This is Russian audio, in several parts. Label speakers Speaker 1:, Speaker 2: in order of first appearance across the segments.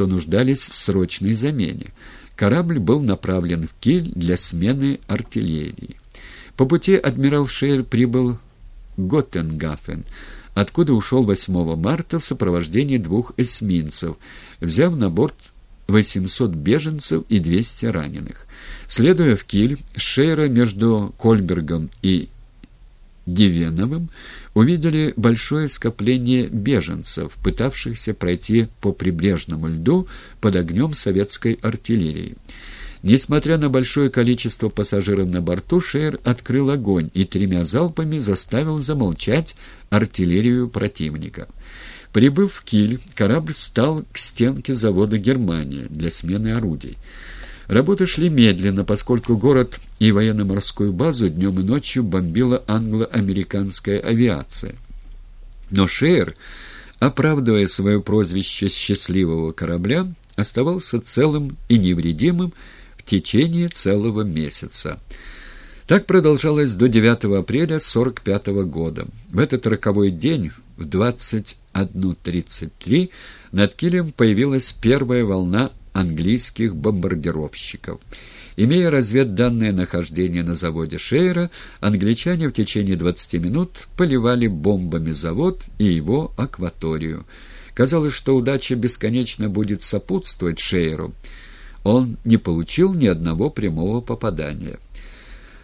Speaker 1: что нуждались в срочной замене. Корабль был направлен в Киль для смены артиллерии. По пути адмирал Шейер прибыл в Готтенгафен, откуда ушел 8 марта в сопровождении двух эсминцев, взяв на борт 800 беженцев и 200 раненых. Следуя в Киль, Шейра между Кольбергом и Гивеновым увидели большое скопление беженцев, пытавшихся пройти по прибрежному льду под огнем советской артиллерии. Несмотря на большое количество пассажиров на борту, Шейер открыл огонь и тремя залпами заставил замолчать артиллерию противника. Прибыв в Киль, корабль встал к стенке завода «Германия» для смены орудий. Работы шли медленно, поскольку город и военно-морскую базу днем и ночью бомбила англо-американская авиация. Но Шейер, оправдывая свое прозвище счастливого корабля, оставался целым и невредимым в течение целого месяца. Так продолжалось до 9 апреля 1945 года. В этот роковой день в 21.33 над Килем появилась первая волна английских бомбардировщиков. Имея разведданное нахождение на заводе Шейера, англичане в течение 20 минут поливали бомбами завод и его акваторию. Казалось, что удача бесконечно будет сопутствовать Шейеру. Он не получил ни одного прямого попадания.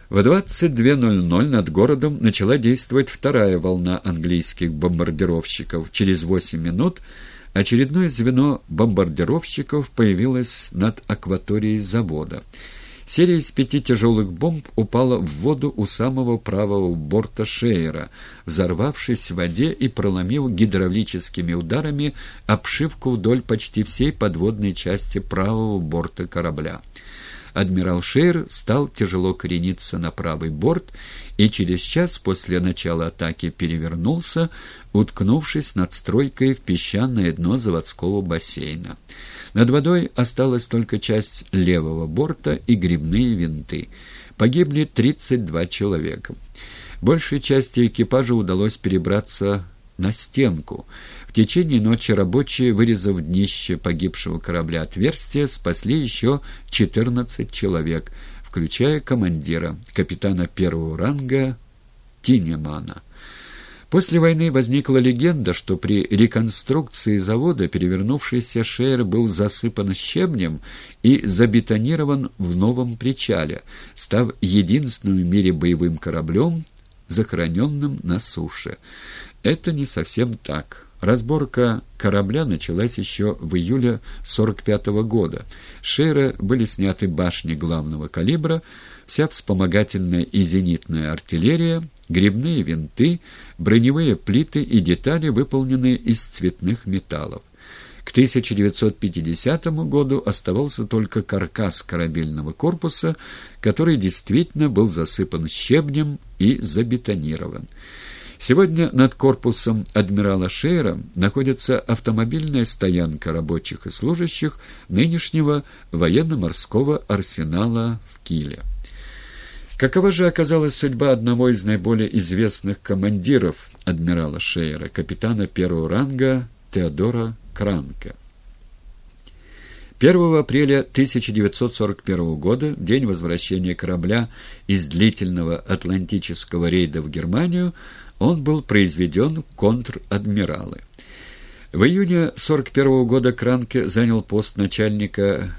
Speaker 1: В 22.00 над городом начала действовать вторая волна английских бомбардировщиков. Через 8 минут Очередное звено бомбардировщиков появилось над акваторией завода. Серия из пяти тяжелых бомб упала в воду у самого правого борта Шейера, взорвавшись в воде и проломив гидравлическими ударами обшивку вдоль почти всей подводной части правого борта корабля адмирал Шейр стал тяжело корениться на правый борт и через час после начала атаки перевернулся, уткнувшись над стройкой в песчаное дно заводского бассейна. Над водой осталась только часть левого борта и грибные винты. Погибли 32 человека. Большей части экипажа удалось перебраться на стенку. Течение ночи рабочие, вырезав днище погибшего корабля отверстие, спасли еще 14 человек, включая командира, капитана первого ранга Тинемана. После войны возникла легенда, что при реконструкции завода перевернувшийся шейер был засыпан щебнем и забетонирован в новом причале, став единственным в мире боевым кораблем, захороненным на суше. Это не совсем так. Разборка корабля началась еще в июле 45 -го года. С Шейра были сняты башни главного калибра, вся вспомогательная и зенитная артиллерия, грибные винты, броневые плиты и детали, выполненные из цветных металлов. К 1950 году оставался только каркас корабельного корпуса, который действительно был засыпан щебнем и забетонирован. Сегодня над корпусом адмирала Шейра находится автомобильная стоянка рабочих и служащих нынешнего военно-морского арсенала в Киле. Какова же оказалась судьба одного из наиболее известных командиров адмирала Шейера, капитана первого ранга Теодора Кранка? 1 апреля 1941 года, день возвращения корабля из длительного атлантического рейда в Германию, он был произведен в контр-адмиралы. В июне 1941 года Кранке занял пост начальника